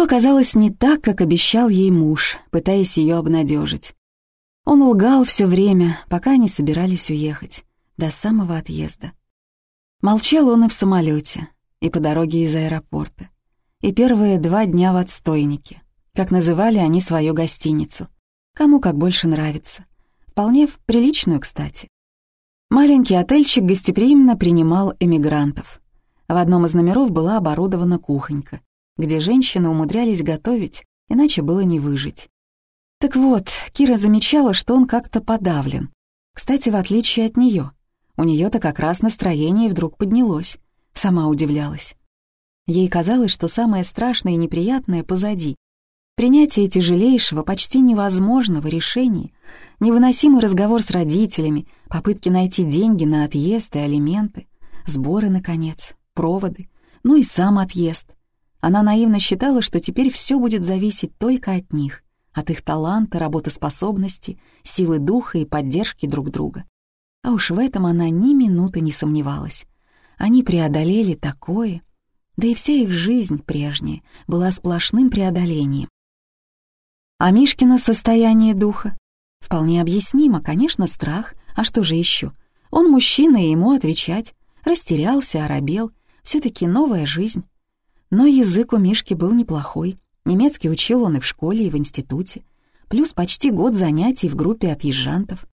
Все оказалось не так, как обещал ей муж, пытаясь ее обнадежить. Он лгал все время, пока они собирались уехать, до самого отъезда. Молчал он и в самолете, и по дороге из аэропорта, и первые два дня в отстойнике, как называли они свою гостиницу. Кому как больше нравится. Вполне приличную, кстати. Маленький отельчик гостеприимно принимал эмигрантов. В одном из номеров была оборудована кухонька, где женщины умудрялись готовить, иначе было не выжить. Так вот, Кира замечала, что он как-то подавлен. Кстати, в отличие от нее, у нее-то как раз настроение вдруг поднялось. Сама удивлялась. Ей казалось, что самое страшное и неприятное позади. Принятие тяжелейшего, почти невозможного решения, невыносимый разговор с родителями, попытки найти деньги на отъезд и алименты, сборы, наконец, проводы, ну и сам отъезд. Она наивно считала, что теперь все будет зависеть только от них, от их таланта, работоспособности, силы духа и поддержки друг друга. А уж в этом она ни минуты не сомневалась. Они преодолели такое, да и вся их жизнь прежняя была сплошным преодолением. А Мишкина состояние духа? Вполне объяснимо, конечно, страх, а что же еще? Он мужчина, и ему отвечать. Растерялся, оробел, все таки новая жизнь. Но язык у Мишки был неплохой. Немецкий учил он и в школе, и в институте. Плюс почти год занятий в группе отъезжантов.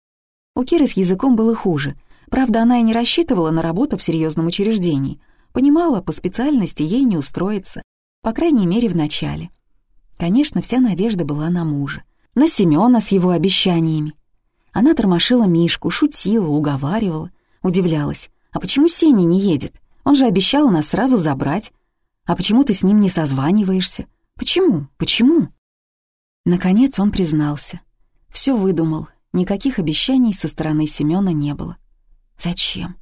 У Киры с языком было хуже. Правда, она и не рассчитывала на работу в серьезном учреждении. Понимала, по специальности ей не устроиться. По крайней мере, в начале. Конечно, вся надежда была на мужа. На Семена с его обещаниями. Она тормошила Мишку, шутила, уговаривала. Удивлялась. А почему Сеня не едет? Он же обещал нас сразу забрать. А почему ты с ним не созваниваешься? Почему? Почему?» Наконец он признался. Все выдумал, никаких обещаний со стороны Семёна не было. «Зачем?»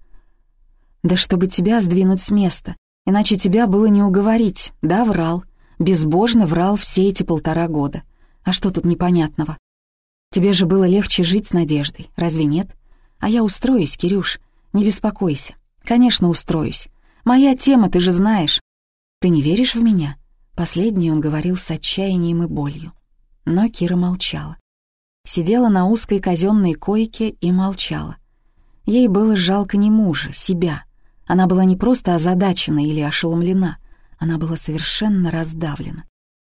«Да чтобы тебя сдвинуть с места, иначе тебя было не уговорить, да, врал. Безбожно врал все эти полтора года. А что тут непонятного? Тебе же было легче жить с надеждой, разве нет? А я устроюсь, Кирюш, не беспокойся. Конечно, устроюсь. Моя тема, ты же знаешь. «Ты не веришь в меня?» Последний он говорил с отчаянием и болью. Но Кира молчала. Сидела на узкой казенной койке и молчала. Ей было жалко не мужа, себя. Она была не просто озадачена или ошеломлена, она была совершенно раздавлена.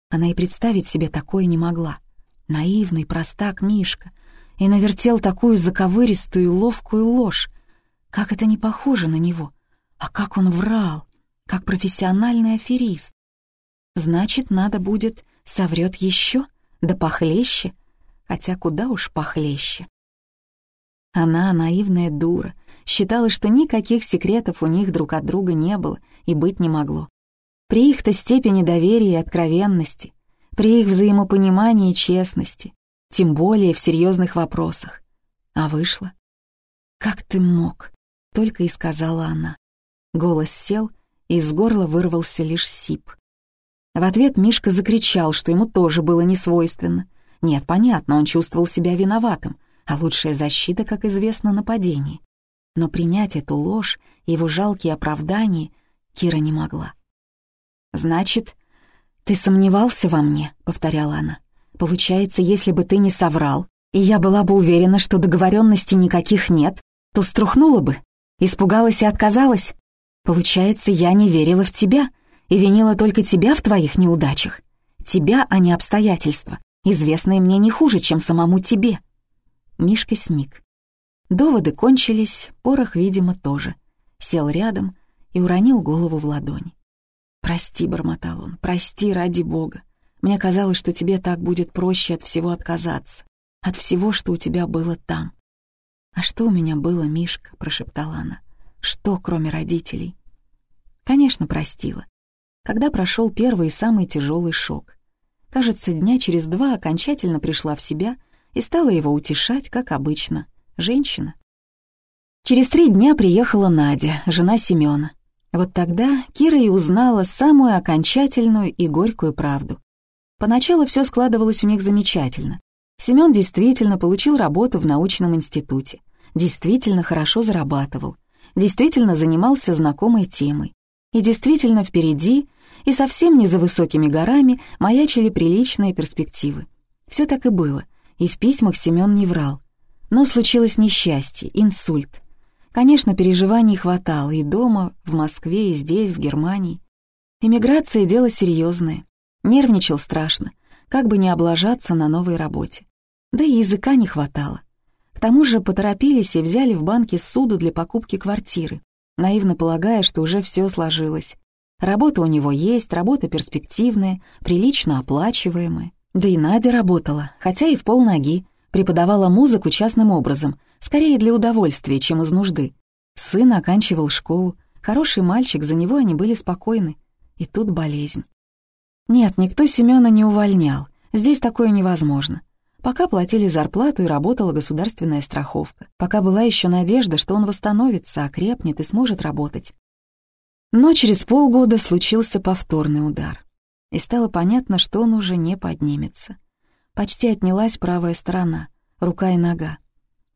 Она и представить себе такое не могла. Наивный простак Мишка. И навертел такую заковыристую ловкую ложь. Как это не похоже на него. А как он врал как профессиональный аферист. Значит, надо будет соврет еще, да похлеще, хотя куда уж похлеще. Она, наивная дура, считала, что никаких секретов у них друг от друга не было и быть не могло. При их-то степени доверия и откровенности, при их взаимопонимании и честности, тем более в серьезных вопросах. А вышло. «Как ты мог?» — только и сказала она. Голос сел, из горла вырвался лишь сип. В ответ Мишка закричал, что ему тоже было несвойственно. Нет, понятно, он чувствовал себя виноватым, а лучшая защита, как известно, нападение. Но принять эту ложь, его жалкие оправдания, Кира не могла. «Значит, ты сомневался во мне?» — повторяла она. «Получается, если бы ты не соврал, и я была бы уверена, что договоренностей никаких нет, то струхнула бы, испугалась и отказалась?» Получается, я не верила в тебя и винила только тебя в твоих неудачах. Тебя, а не обстоятельства, известные мне не хуже, чем самому тебе. Мишка сник. Доводы кончились, порох, видимо, тоже. Сел рядом и уронил голову в ладонь. «Прости», — бормотал он, — «прости ради Бога. Мне казалось, что тебе так будет проще от всего отказаться, от всего, что у тебя было там». «А что у меня было, Мишка?» — прошептала она. Что, кроме родителей? Конечно, простила. Когда прошел первый и самый тяжелый шок. Кажется, дня через два окончательно пришла в себя и стала его утешать, как обычно. Женщина. Через три дня приехала Надя, жена Семена. Вот тогда Кира и узнала самую окончательную и горькую правду. Поначалу все складывалось у них замечательно. Семен действительно получил работу в научном институте, действительно хорошо зарабатывал, действительно занимался знакомой темой. И действительно, впереди и совсем не за высокими горами маячили приличные перспективы. Все так и было, и в письмах Семен не врал. Но случилось несчастье, инсульт. Конечно, переживаний хватало и дома, в Москве, и здесь, в Германии. Эмиграция — дело серьезное. Нервничал страшно, как бы не облажаться на новой работе. Да и языка не хватало. К тому же поторопились и взяли в банке суду для покупки квартиры, наивно полагая, что уже все сложилось. Работа у него есть, работа перспективная, прилично оплачиваемая. Да и Надя работала, хотя и в полноги, преподавала музыку частным образом, скорее для удовольствия, чем из нужды. Сын оканчивал школу, хороший мальчик, за него они были спокойны. И тут болезнь. Нет, никто Семёна не увольнял, здесь такое невозможно. Пока платили зарплату и работала государственная страховка, пока была еще надежда, что он восстановится, окрепнет и сможет работать. Но через полгода случился повторный удар. И стало понятно, что он уже не поднимется. Почти отнялась правая сторона, рука и нога.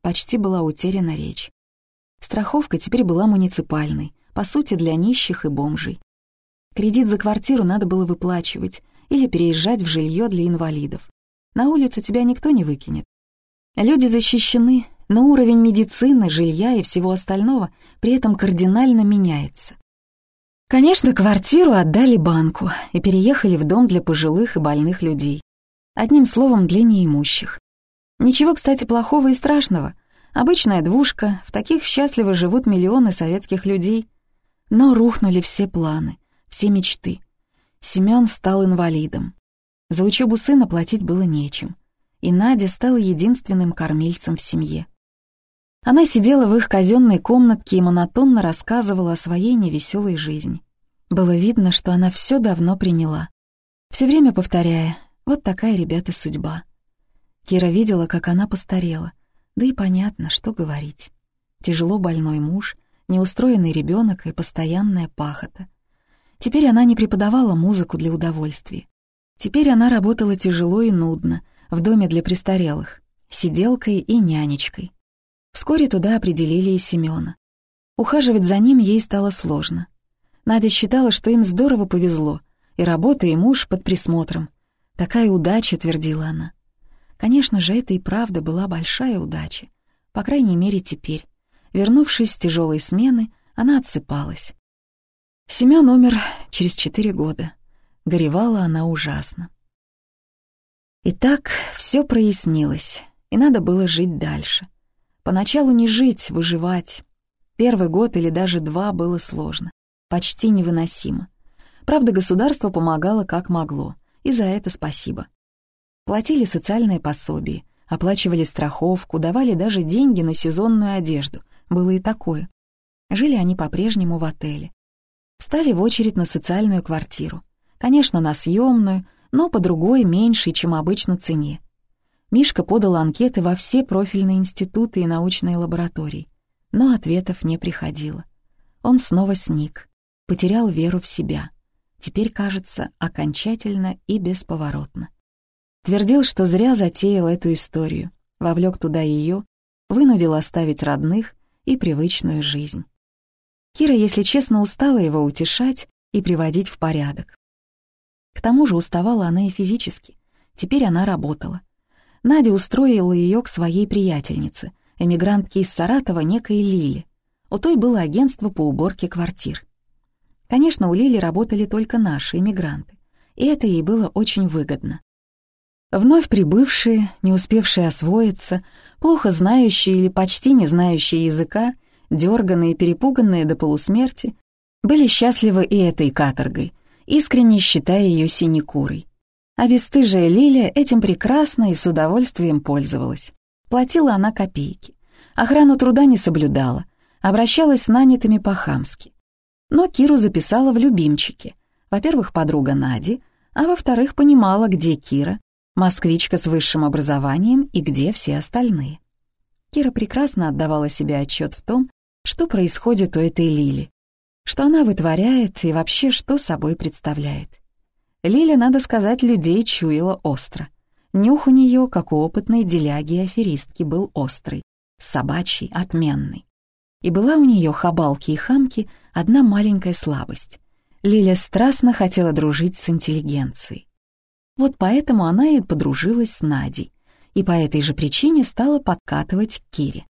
Почти была утеряна речь. Страховка теперь была муниципальной, по сути, для нищих и бомжей. Кредит за квартиру надо было выплачивать или переезжать в жилье для инвалидов. На улицу тебя никто не выкинет. Люди защищены, но уровень медицины, жилья и всего остального при этом кардинально меняется. Конечно, квартиру отдали банку и переехали в дом для пожилых и больных людей. Одним словом, для неимущих. Ничего, кстати, плохого и страшного. Обычная двушка, в таких счастливо живут миллионы советских людей. Но рухнули все планы, все мечты. Семён стал инвалидом. За учебу сына платить было нечем. И Надя стала единственным кормильцем в семье. Она сидела в их казенной комнатке и монотонно рассказывала о своей невеселой жизни. Было видно, что она все давно приняла. Все время повторяя, вот такая, ребята, судьба. Кира видела, как она постарела, да и понятно, что говорить. Тяжело больной муж, неустроенный ребенок и постоянная пахота. Теперь она не преподавала музыку для удовольствия. Теперь она работала тяжело и нудно, в доме для престарелых, сиделкой и нянечкой. Вскоре туда определили и Семёна. Ухаживать за ним ей стало сложно. Надя считала, что им здорово повезло, и работа, и муж под присмотром. Такая удача, твердила она. Конечно же, это и правда была большая удача. По крайней мере, теперь. Вернувшись с тяжелой смены, она отсыпалась. Семён умер через четыре года. Горевала она ужасно. И так все прояснилось, и надо было жить дальше. Поначалу не жить, выживать. Первый год или даже два было сложно, почти невыносимо. Правда, государство помогало как могло, и за это спасибо. Платили социальные пособия, оплачивали страховку, давали даже деньги на сезонную одежду, было и такое. Жили они по-прежнему в отеле. Встали в очередь на социальную квартиру. Конечно, на съемную, но по другой, меньшей, чем обычно, цене. Мишка подал анкеты во все профильные институты и научные лаборатории, но ответов не приходило. Он снова сник, потерял веру в себя. Теперь, кажется, окончательно и бесповоротно. Твердил, что зря затеял эту историю, вовлек туда ее, вынудил оставить родных и привычную жизнь. Кира, если честно, устала его утешать и приводить в порядок. К тому же уставала она и физически. Теперь она работала. Надя устроила ее к своей приятельнице, эмигрантке из Саратова некой Лиле. У той было агентство по уборке квартир. Конечно, у Лили работали только наши эмигранты, и это ей было очень выгодно. Вновь прибывшие, не успевшие освоиться, плохо знающие или почти не знающие языка, дерганные и перепуганные до полусмерти, были счастливы и этой каторгой, искренне считая ее синекурой. А бесстыжая Лилия этим прекрасно и с удовольствием пользовалась. Платила она копейки. Охрану труда не соблюдала, обращалась с нанятыми по-хамски. Но Киру записала в любимчики. Во-первых, подруга Нади, а во-вторых, понимала, где Кира, москвичка с высшим образованием и где все остальные. Кира прекрасно отдавала себе отчет в том, что происходит у этой Лили, что она вытворяет и вообще что собой представляет. Лиля, надо сказать, людей чуяла остро. Нюх у нее, как у опытной деляги аферистки, был острый, собачий, отменный. И была у нее хабалки и хамки одна маленькая слабость. Лиля страстно хотела дружить с интеллигенцией. Вот поэтому она и подружилась с Надей, и по этой же причине стала подкатывать к Кире.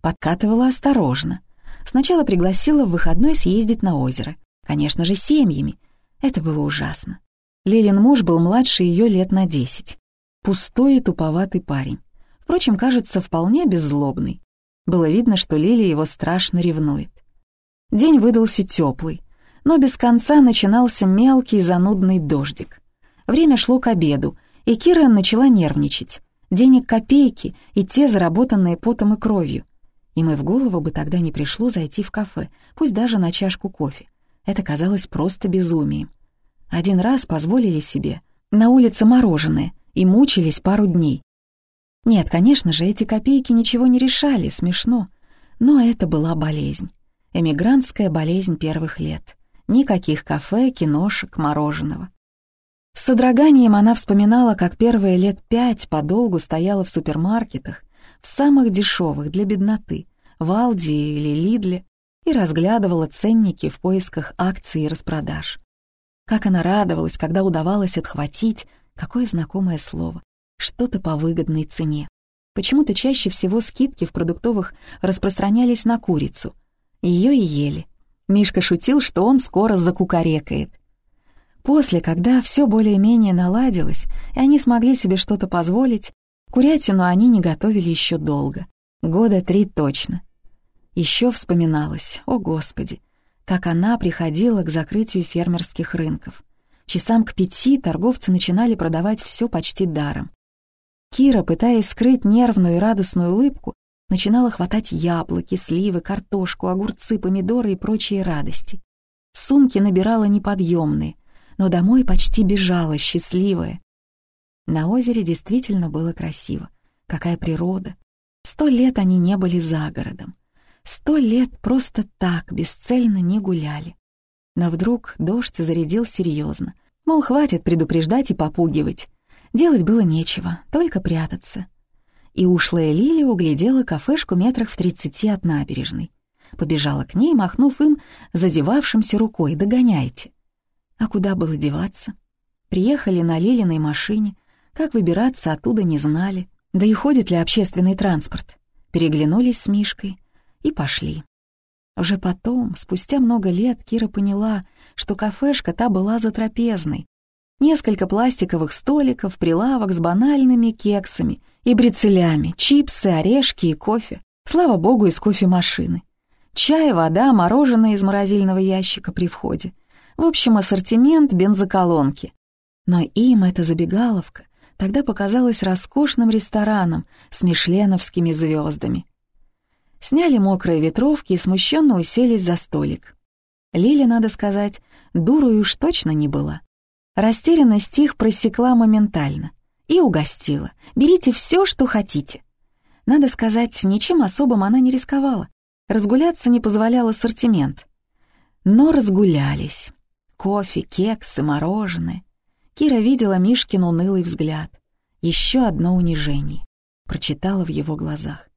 Подкатывала осторожно. Сначала пригласила в выходной съездить на озеро. Конечно же, семьями. Это было ужасно. Лилин муж был младше ее лет на десять. Пустой и туповатый парень. Впрочем, кажется, вполне беззлобный. Было видно, что Лили его страшно ревнует. День выдался теплый, но без конца начинался мелкий занудный дождик. Время шло к обеду, и Кира начала нервничать. Денег копейки и те, заработанные потом и кровью. Им и в голову бы тогда не пришло зайти в кафе, пусть даже на чашку кофе. Это казалось просто безумием. Один раз позволили себе на улице мороженое и мучились пару дней. Нет, конечно же, эти копейки ничего не решали, смешно. Но это была болезнь. Эмигрантская болезнь первых лет. Никаких кафе, киношек, мороженого. С содроганием она вспоминала, как первые лет пять подолгу стояла в супермаркетах, в самых дешевых для бедноты, в Алди или Лидле, и разглядывала ценники в поисках акций и распродаж. Как она радовалась, когда удавалось отхватить, какое знакомое слово, что-то по выгодной цене. Почему-то чаще всего скидки в продуктовых распространялись на курицу. Ее и ели. Мишка шутил, что он скоро закукарекает. После, когда все более-менее наладилось, и они смогли себе что-то позволить, курятину они не готовили еще долго. Года три точно. Еще вспоминалось, о господи, как она приходила к закрытию фермерских рынков. Часам к пяти торговцы начинали продавать все почти даром. Кира, пытаясь скрыть нервную и радостную улыбку, начинала хватать яблоки, сливы, картошку, огурцы, помидоры и прочие радости. Сумки набирала неподъемные, но домой почти бежала, счастливая. На озере действительно было красиво. Какая природа. Сто лет они не были за городом. Сто лет просто так, бесцельно не гуляли. Но вдруг дождь зарядил серьезно. Мол, хватит предупреждать и попугивать. Делать было нечего, только прятаться. И ушлая Лилия углядела кафешку метрах в тридцати от набережной. Побежала к ней, махнув им зазевавшимся рукой «Догоняйте». А куда было деваться? Приехали на Лилиной машине, как выбираться оттуда не знали, да и ходит ли общественный транспорт. Переглянулись с Мишкой и пошли. Уже потом, спустя много лет, Кира поняла, что кафешка та была затрапезной. Несколько пластиковых столиков, прилавок с банальными кексами и брецелями, чипсы, орешки и кофе. Слава богу, из кофемашины. Чай, вода, мороженое из морозильного ящика при входе — в общем, ассортимент бензоколонки. Но им эта забегаловка тогда показалась роскошным рестораном с мишленовскими звездами. Сняли мокрые ветровки и смущенно уселись за столик. Лиля, надо сказать, дурой уж точно не была. Растерянность их просекла моментально и угостила. Берите все, что хотите. Надо сказать, ничем особым она не рисковала. Разгуляться не позволял ассортимент. Но разгулялись. Кофе, кексы, мороженое. Кира видела Мишкин унылый взгляд. Еще одно унижение. Прочитала в его глазах.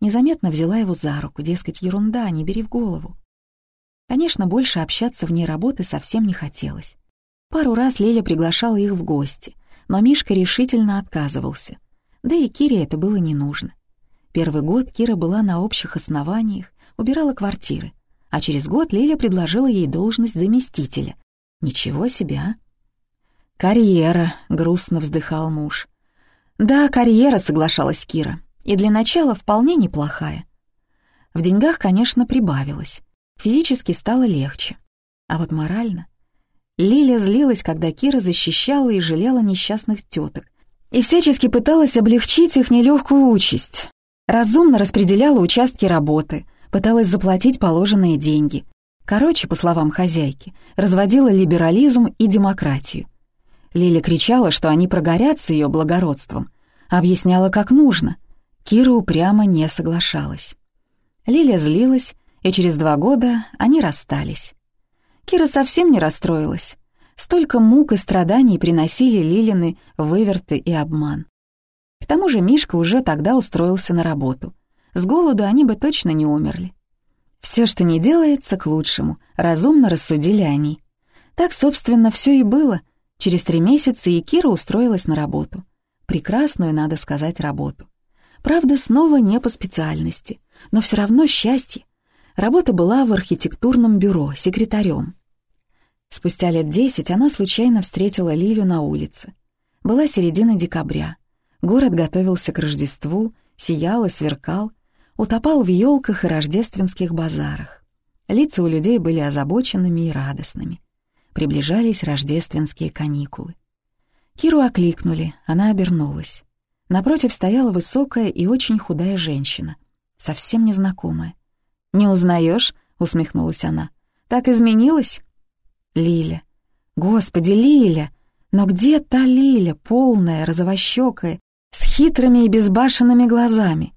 Незаметно взяла его за руку, дескать, ерунда, не бери в голову. Конечно, больше общаться вне работы совсем не хотелось. Пару раз Леля приглашала их в гости, но Мишка решительно отказывался. Да и Кире это было не нужно. Первый год Кира была на общих основаниях, убирала квартиры, а через год Лиля предложила ей должность заместителя. Ничего себе, а? «Карьера», — грустно вздыхал муж. «Да, карьера», — соглашалась Кира, «и для начала вполне неплохая». В деньгах, конечно, прибавилось. Физически стало легче. А вот морально... Лиля злилась, когда Кира защищала и жалела несчастных теток, и всячески пыталась облегчить их нелегкую участь. Разумно распределяла участки работы, пыталась заплатить положенные деньги. Короче, по словам хозяйки, разводила либерализм и демократию. Лиля кричала, что они прогорят с ее благородством, объясняла, как нужно. Кира упрямо не соглашалась. Лиля злилась, и через два года они расстались. Кира совсем не расстроилась. Столько мук и страданий приносили Лилины выверты и обман. К тому же Мишка уже тогда устроился на работу. С голоду они бы точно не умерли. Все, что не делается, к лучшему, разумно рассудили они. Так, собственно, все и было. Через три месяца и Кира устроилась на работу. Прекрасную, надо сказать, работу. Правда, снова не по специальности, но все равно счастье. Работа была в архитектурном бюро, секретарем. Спустя лет десять она случайно встретила Лилю на улице. Была середина декабря. Город готовился к Рождеству, сиял и сверкал, утопал в елках и рождественских базарах. Лица у людей были озабоченными и радостными. Приближались рождественские каникулы. Киру окликнули, она обернулась. Напротив стояла высокая и очень худая женщина, совсем незнакомая. «Не узнаешь?» — усмехнулась она. «Так изменилась?» «Лиля. Господи, Лиля! Но где та Лиля, полная, розовощекая, с хитрыми и безбашенными глазами?»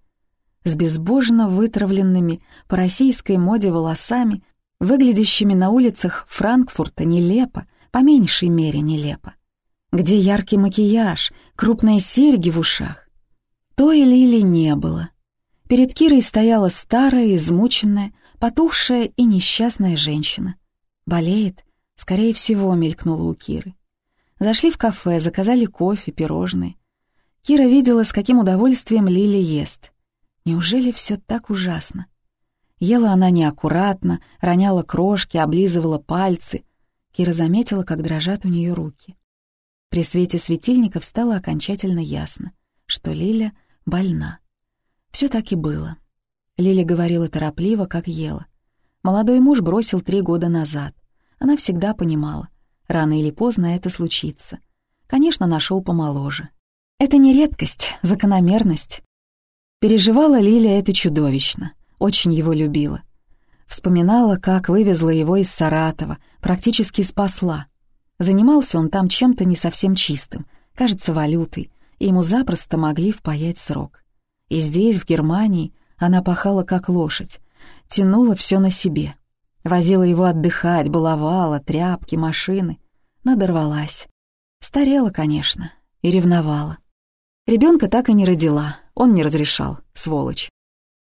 с безбожно вытравленными по российской моде волосами, выглядящими на улицах Франкфурта нелепо, по меньшей мере нелепо. Где яркий макияж, крупные серьги в ушах? Той Лили не было. Перед Кирой стояла старая, измученная, потухшая и несчастная женщина. Болеет? Скорее всего, мелькнула у Киры. Зашли в кафе, заказали кофе, пирожные. Кира видела, с каким удовольствием Лили ест. Неужели все так ужасно? Ела она неаккуратно, роняла крошки, облизывала пальцы. Кира заметила, как дрожат у нее руки. При свете светильников стало окончательно ясно, что Лиля больна. Все так и было. Лиля говорила торопливо, как ела. Молодой муж бросил три года назад. Она всегда понимала, рано или поздно это случится. Конечно, нашел помоложе. Это не редкость, закономерность. Переживала Лиля это чудовищно, очень его любила. Вспоминала, как вывезла его из Саратова, практически спасла. Занимался он там чем-то не совсем чистым, кажется, валютой, и ему запросто могли впаять срок. И здесь, в Германии, она пахала как лошадь, тянула все на себе. Возила его отдыхать, баловала, тряпки, машины. Надорвалась. Старела, конечно, и ревновала. Ребенка так и не родила, он не разрешал, сволочь.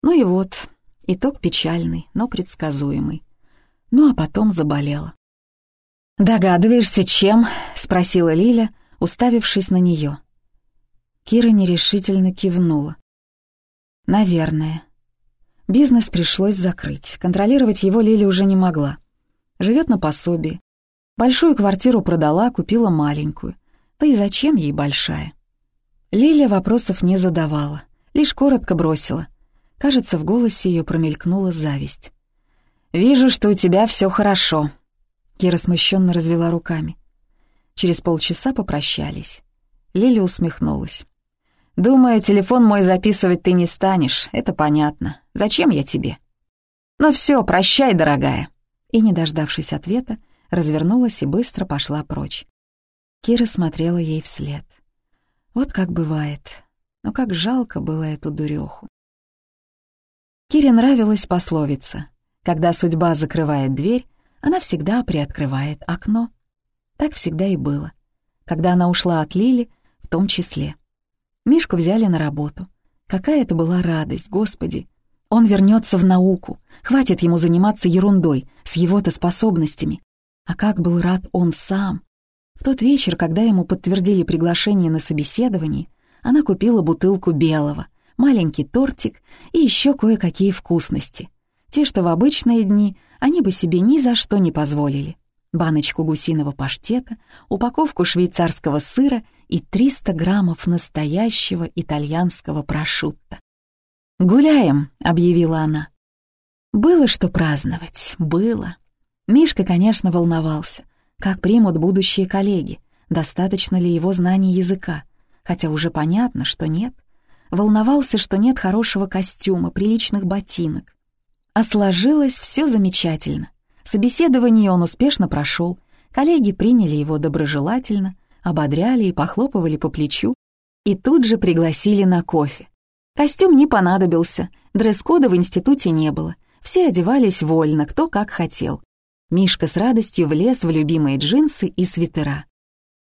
Ну и вот, итог печальный, но предсказуемый. Ну а потом заболела. «Догадываешься, чем?» — спросила Лиля, уставившись на нее. Кира нерешительно кивнула. «Наверное». Бизнес пришлось закрыть. Контролировать его Лиля уже не могла. Живет на пособии. Большую квартиру продала, купила маленькую. Да и зачем ей большая? Лиля вопросов не задавала, лишь коротко бросила. Кажется, в голосе ее промелькнула зависть. «Вижу, что у тебя все хорошо», — Кира смущенно развела руками. Через полчаса попрощались. Лиля усмехнулась. «Думаю, телефон мой записывать ты не станешь, это понятно. Зачем я тебе?» «Ну все, прощай, дорогая». И, не дождавшись ответа, развернулась и быстро пошла прочь. Кира смотрела ей вслед. Вот как бывает. Но как жалко было эту дуреху. Кире нравилась пословица. Когда судьба закрывает дверь, она всегда приоткрывает окно. Так всегда и было. Когда она ушла от Лили, в том числе. Мишку взяли на работу. Какая это была радость, Господи! Он вернется в науку. Хватит ему заниматься ерундой, с его-то способностями. А как был рад он сам. В тот вечер, когда ему подтвердили приглашение на собеседование, она купила бутылку белого, маленький тортик и еще кое-какие вкусности. Те, что в обычные дни они бы себе ни за что не позволили. Баночку гусиного паштета, упаковку швейцарского сыра и 300 граммов настоящего итальянского прошутто. «Гуляем», — объявила она. Было что праздновать, было. Мишка, конечно, волновался. Как примут будущие коллеги? Достаточно ли его знаний языка? Хотя уже понятно, что нет. Волновался, что нет хорошего костюма, приличных ботинок. А сложилось все замечательно. Собеседование он успешно прошел. Коллеги приняли его доброжелательно, ободряли и похлопывали по плечу. И тут же пригласили на кофе. Костюм не понадобился, дресс-кода в институте не было. Все одевались вольно, кто как хотел. Мишка с радостью влез в любимые джинсы и свитера.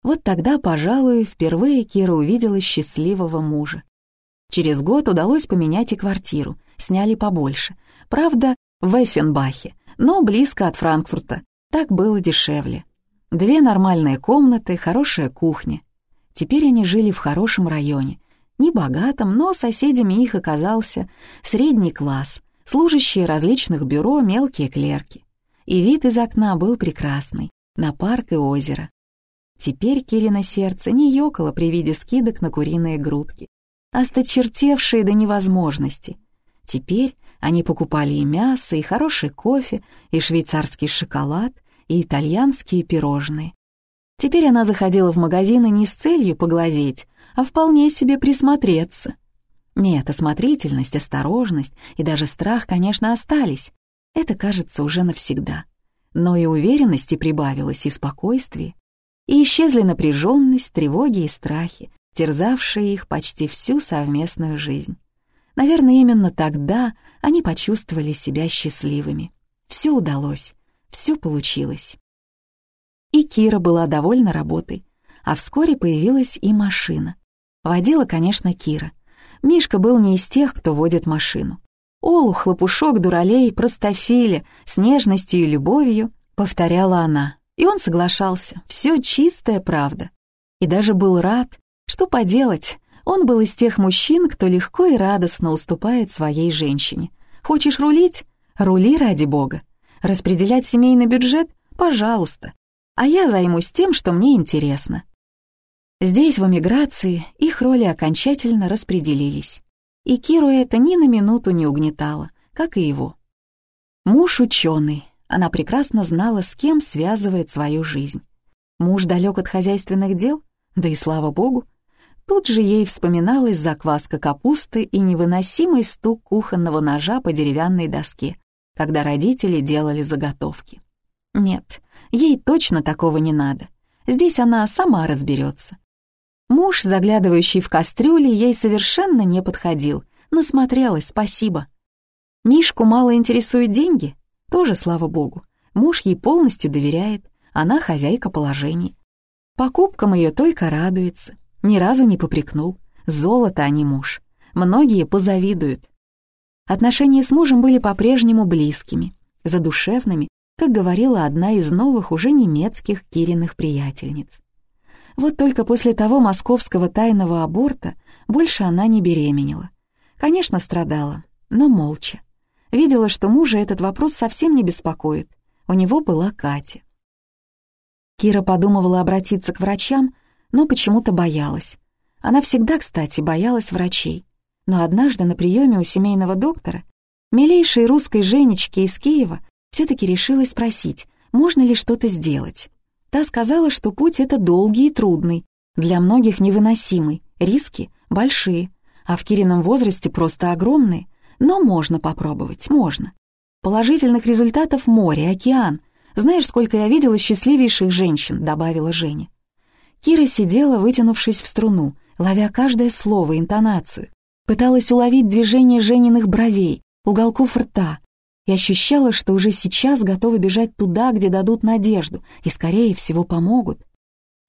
Вот тогда, пожалуй, впервые Кира увидела счастливого мужа. Через год удалось поменять и квартиру, сняли побольше. Правда, в Эффенбахе, но близко от Франкфурта. Так было дешевле. Две нормальные комнаты, хорошая кухня. Теперь они жили в хорошем районе. Не богатом, но соседями их оказался средний класс, служащие различных бюро, мелкие клерки. И вид из окна был прекрасный, на парк и озеро. Теперь Кирина сердце не ёкало при виде скидок на куриные грудки, осточертевшие до невозможности. Теперь они покупали и мясо, и хороший кофе, и швейцарский шоколад, и итальянские пирожные. Теперь она заходила в магазины не с целью поглазеть, а вполне себе присмотреться. Нет, осмотрительность, осторожность и даже страх, конечно, остались. Это, кажется, уже навсегда. Но и уверенности прибавилось, и спокойствие. И исчезли напряженность, тревоги и страхи, терзавшие их почти всю совместную жизнь. Наверное, именно тогда они почувствовали себя счастливыми. Все удалось, все получилось. И Кира была довольна работой, а вскоре появилась и машина. Водила, конечно, Кира. Мишка был не из тех, кто водит машину. Олу, хлопушок, дуралей, простофиля, с нежностью и любовью, повторяла она. И он соглашался, все чистая правда. И даже был рад, что поделать, он был из тех мужчин, кто легко и радостно уступает своей женщине. Хочешь рулить? Рули ради бога. Распределять семейный бюджет? Пожалуйста. А я займусь тем, что мне интересно. Здесь, в эмиграции, их роли окончательно распределились и Киру это ни на минуту не угнетало, как и его. Муж ученый, она прекрасно знала, с кем связывает свою жизнь. Муж далек от хозяйственных дел, да и слава богу. Тут же ей вспоминалась закваска капусты и невыносимый стук кухонного ножа по деревянной доске, когда родители делали заготовки. Нет, ей точно такого не надо. Здесь она сама разберется. Муж, заглядывающий в кастрюли, ей совершенно не подходил. Насмотрелась, спасибо. Мишку мало интересуют деньги? Тоже, слава богу. Муж ей полностью доверяет, она хозяйка положений. Покупкам ее только радуется. Ни разу не попрекнул. Золото, а не муж. Многие позавидуют. Отношения с мужем были по-прежнему близкими, задушевными, как говорила одна из новых уже немецких Кириных приятельниц. Вот только после того московского тайного аборта больше она не беременела. Конечно, страдала, но молча. Видела, что мужа этот вопрос совсем не беспокоит. У него была Катя. Кира подумывала обратиться к врачам, но почему-то боялась. Она всегда, кстати, боялась врачей. Но однажды на приеме у семейного доктора, милейшей русской Женечки из Киева, все-таки решила спросить, можно ли что-то сделать. Та сказала, что путь это долгий и трудный, для многих невыносимый, риски большие, а в Кирином возрасте просто огромные, но можно попробовать, можно. Положительных результатов море, океан. Знаешь, сколько я видела счастливейших женщин, добавила Женя. Кира сидела, вытянувшись в струну, ловя каждое слово, интонацию. Пыталась уловить движение Жениных бровей, уголков рта, и ощущала, что уже сейчас готова бежать туда, где дадут надежду, и, скорее всего, помогут.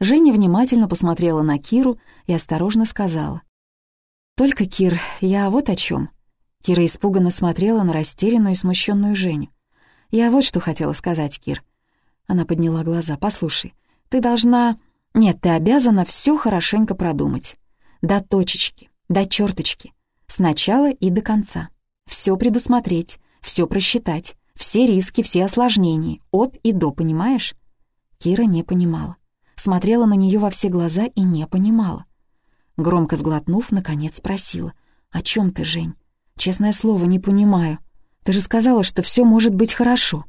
Женя внимательно посмотрела на Киру и осторожно сказала. «Только, Кир, я вот о чем. Кира испуганно смотрела на растерянную и смущенную Женю. «Я вот что хотела сказать, Кир». Она подняла глаза. «Послушай, ты должна... Нет, ты обязана все хорошенько продумать. До точечки, до черточки. Сначала и до конца. Все предусмотреть, все просчитать, все риски, все осложнения, от и до, понимаешь?» Кира не понимала. Смотрела на нее во все глаза и не понимала. Громко сглотнув, наконец спросила. «О чем ты, Жень? Честное слово, не понимаю. Ты же сказала, что все может быть хорошо».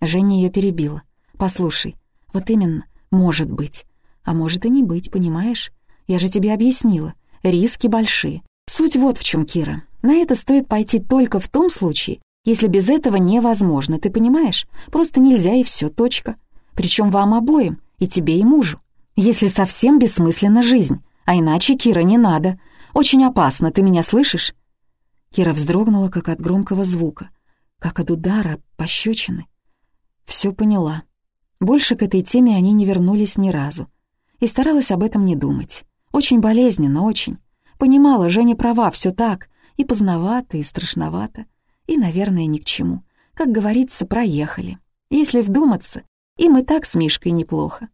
Женя ее перебила. «Послушай, вот именно, может быть. А может и не быть, понимаешь? Я же тебе объяснила. Риски большие. Суть вот в чем, Кира. На это стоит пойти только в том случае, если без этого невозможно, ты понимаешь? Просто нельзя и все, точка. Причем вам обоим, и тебе, и мужу. Если совсем бессмысленна жизнь. А иначе, Кира, не надо. Очень опасно, ты меня слышишь?» Кира вздрогнула, как от громкого звука, как от удара, пощечины. Все поняла. Больше к этой теме они не вернулись ни разу. И старалась об этом не думать. Очень болезненно, очень. Понимала, Женя права, все так. И поздновато, и страшновато и, наверное, ни к чему. Как говорится, проехали. Если вдуматься, Им и так с Мишкой неплохо.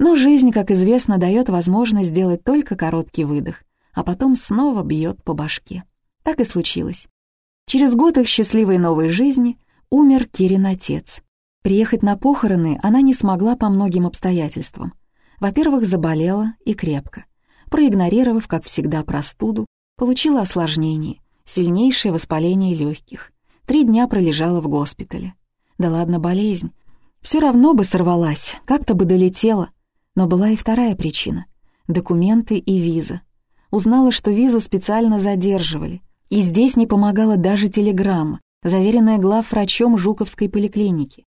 Но жизнь, как известно, дает возможность сделать только короткий выдох, а потом снова бьет по башке. Так и случилось. Через год их счастливой новой жизни умер Кирин отец. Приехать на похороны она не смогла по многим обстоятельствам. Во-первых, заболела и крепко. Проигнорировав, как всегда, простуду, получила осложнение, сильнейшее воспаление легких. Три дня пролежала в госпитале. Да ладно, болезнь. Все равно бы сорвалась, как-то бы долетела. Но была и вторая причина — документы и виза. Узнала, что визу специально задерживали, и здесь не помогала даже телеграмма, заверенная главврачом Жуковской поликлиники.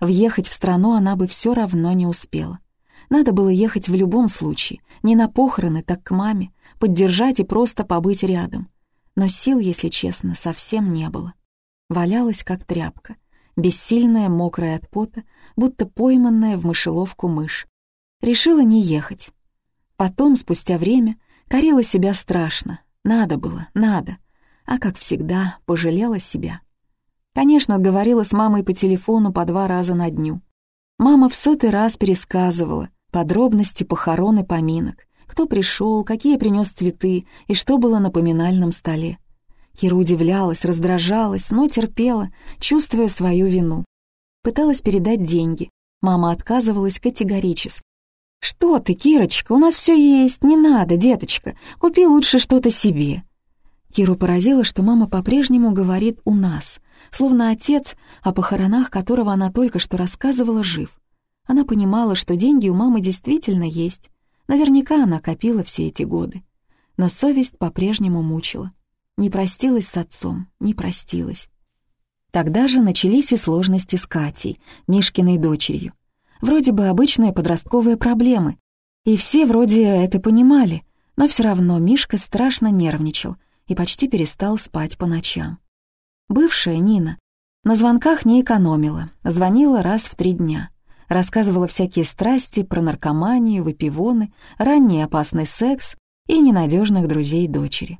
Въехать в страну она бы все равно не успела. Надо было ехать в любом случае, не на похороны, так к маме, поддержать и просто побыть рядом. Но сил, если честно, совсем не было. Валялась, как тряпка, бессильная, мокрая от пота, будто пойманная в мышеловку мышь. Решила не ехать. Потом, спустя время, корила себя страшно. Надо было, надо. А, как всегда, пожалела себя. Конечно, говорила с мамой по телефону по два раза на дню. Мама в сотый раз пересказывала подробности похорон и поминок, кто пришел, какие принес цветы и что было на поминальном столе. Кира удивлялась, раздражалась, но терпела, чувствуя свою вину. Пыталась передать деньги. Мама отказывалась категорически. «Что ты, Кирочка, у нас все есть, не надо, деточка, купи лучше что-то себе». Киру поразило, что мама по-прежнему говорит «у нас», словно отец, о похоронах которого она только что рассказывала, жив. Она понимала, что деньги у мамы действительно есть. Наверняка она копила все эти годы. Но совесть по-прежнему мучила. Не простилась с отцом, не простилась. Тогда же начались и сложности с Катей, Мишкиной дочерью. Вроде бы обычные подростковые проблемы. И все вроде это понимали, но все равно Мишка страшно нервничал и почти перестал спать по ночам. Бывшая Нина на звонках не экономила, звонила раз в три дня. Рассказывала всякие страсти про наркоманию, выпивоны, ранний опасный секс и ненадежных друзей дочери.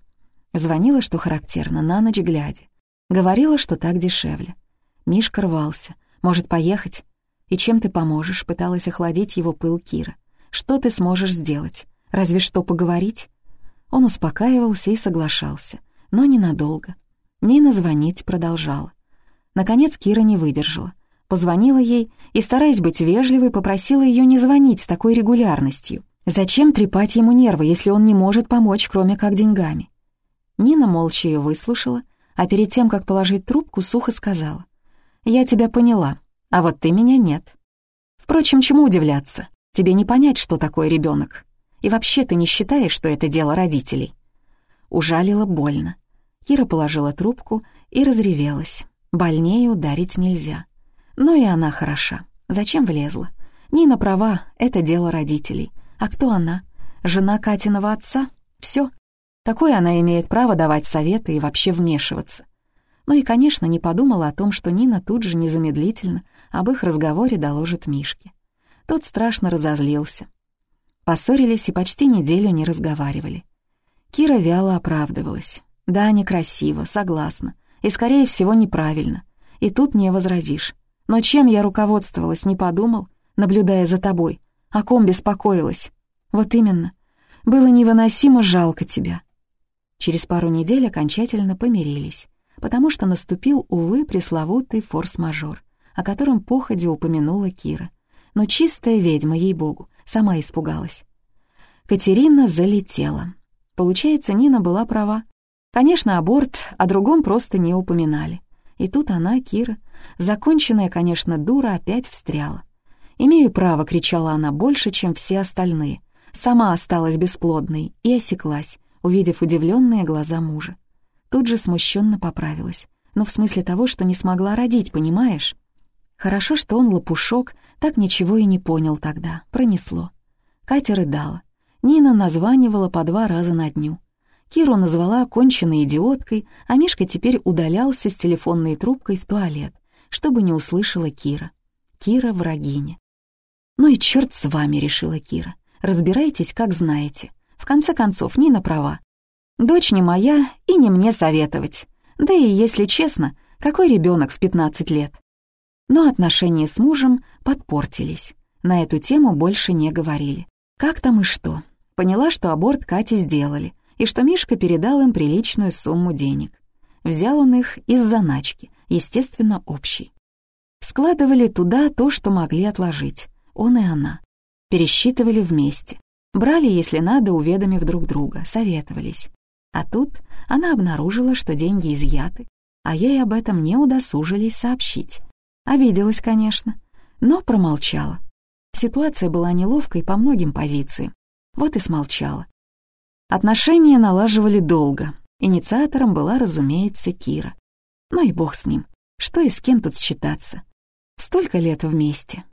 Звонила, что характерно, на ночь глядя. Говорила, что так дешевле. Мишка рвался. «Может, поехать?» «И чем ты поможешь?» — пыталась охладить его пыл Кира. «Что ты сможешь сделать? Разве что поговорить?» Он успокаивался и соглашался, но ненадолго. Нина звонить продолжала. Наконец Кира не выдержала. Позвонила ей и, стараясь быть вежливой, попросила ее не звонить с такой регулярностью. Зачем трепать ему нервы, если он не может помочь, кроме как деньгами? Нина молча ее выслушала, а перед тем, как положить трубку, сухо сказала. «Я тебя поняла, а вот ты меня нет. Впрочем, чему удивляться? Тебе не понять, что такое ребенок. И вообще ты не считаешь, что это дело родителей?» Ужалила больно. Кира положила трубку и разревелась. Больнее ударить нельзя. Но и она хороша. Зачем влезла? Нина права, это дело родителей. А кто она? Жена Катиного отца? Все. Какое она имеет право давать советы и вообще вмешиваться? Ну и, конечно, не подумала о том, что Нина тут же незамедлительно об их разговоре доложит Мишке. Тот страшно разозлился. Поссорились и почти неделю не разговаривали. Кира вяло оправдывалась. Да, некрасиво, согласна. И, скорее всего, неправильно. И тут не возразишь. Но чем я руководствовалась, не подумал, наблюдая за тобой? О ком беспокоилась? Вот именно. Было невыносимо жалко тебя. Через пару недель окончательно помирились, потому что наступил, увы, пресловутый форс-мажор, о котором походе упомянула Кира. Но чистая ведьма, ей-богу, сама испугалась. Катерина залетела. Получается, Нина была права. Конечно, аборт, о другом просто не упоминали. И тут она, Кира, законченная, конечно, дура, опять встряла. «Имею право», — кричала она, — «больше, чем все остальные». Сама осталась бесплодной и осеклась, увидев удивленные глаза мужа. Тут же смущенно поправилась. Ну, в смысле того, что не смогла родить, понимаешь? Хорошо, что он лопушок, так ничего и не понял тогда, пронесло. Катя рыдала. Нина названивала по два раза на дню. Киру назвала конченной идиоткой, а Мишка теперь удалялся с телефонной трубкой в туалет, чтобы не услышала Кира. Кира — врагиня. «Ну и черт с вами», — решила Кира. «Разбирайтесь, как знаете. В конце концов, Нина права. Дочь не моя и не мне советовать. Да и, если честно, какой ребенок в 15 лет? Но отношения с мужем подпортились. На эту тему больше не говорили. Как там и что. Поняла, что аборт Кате сделали, и что Мишка передал им приличную сумму денег. Взял он их из заначки, естественно, общей. Складывали туда то, что могли отложить, он и она. Пересчитывали вместе. Брали, если надо, уведомив друг друга, советовались. А тут она обнаружила, что деньги изъяты, а ей об этом не удосужились сообщить. Обиделась, конечно, но промолчала. Ситуация была неловкой по многим позициям, вот и смолчала. Отношения налаживали долго. Инициатором была, разумеется, Кира. Ну и бог с ним. Что и с кем тут считаться? Столько лет вместе.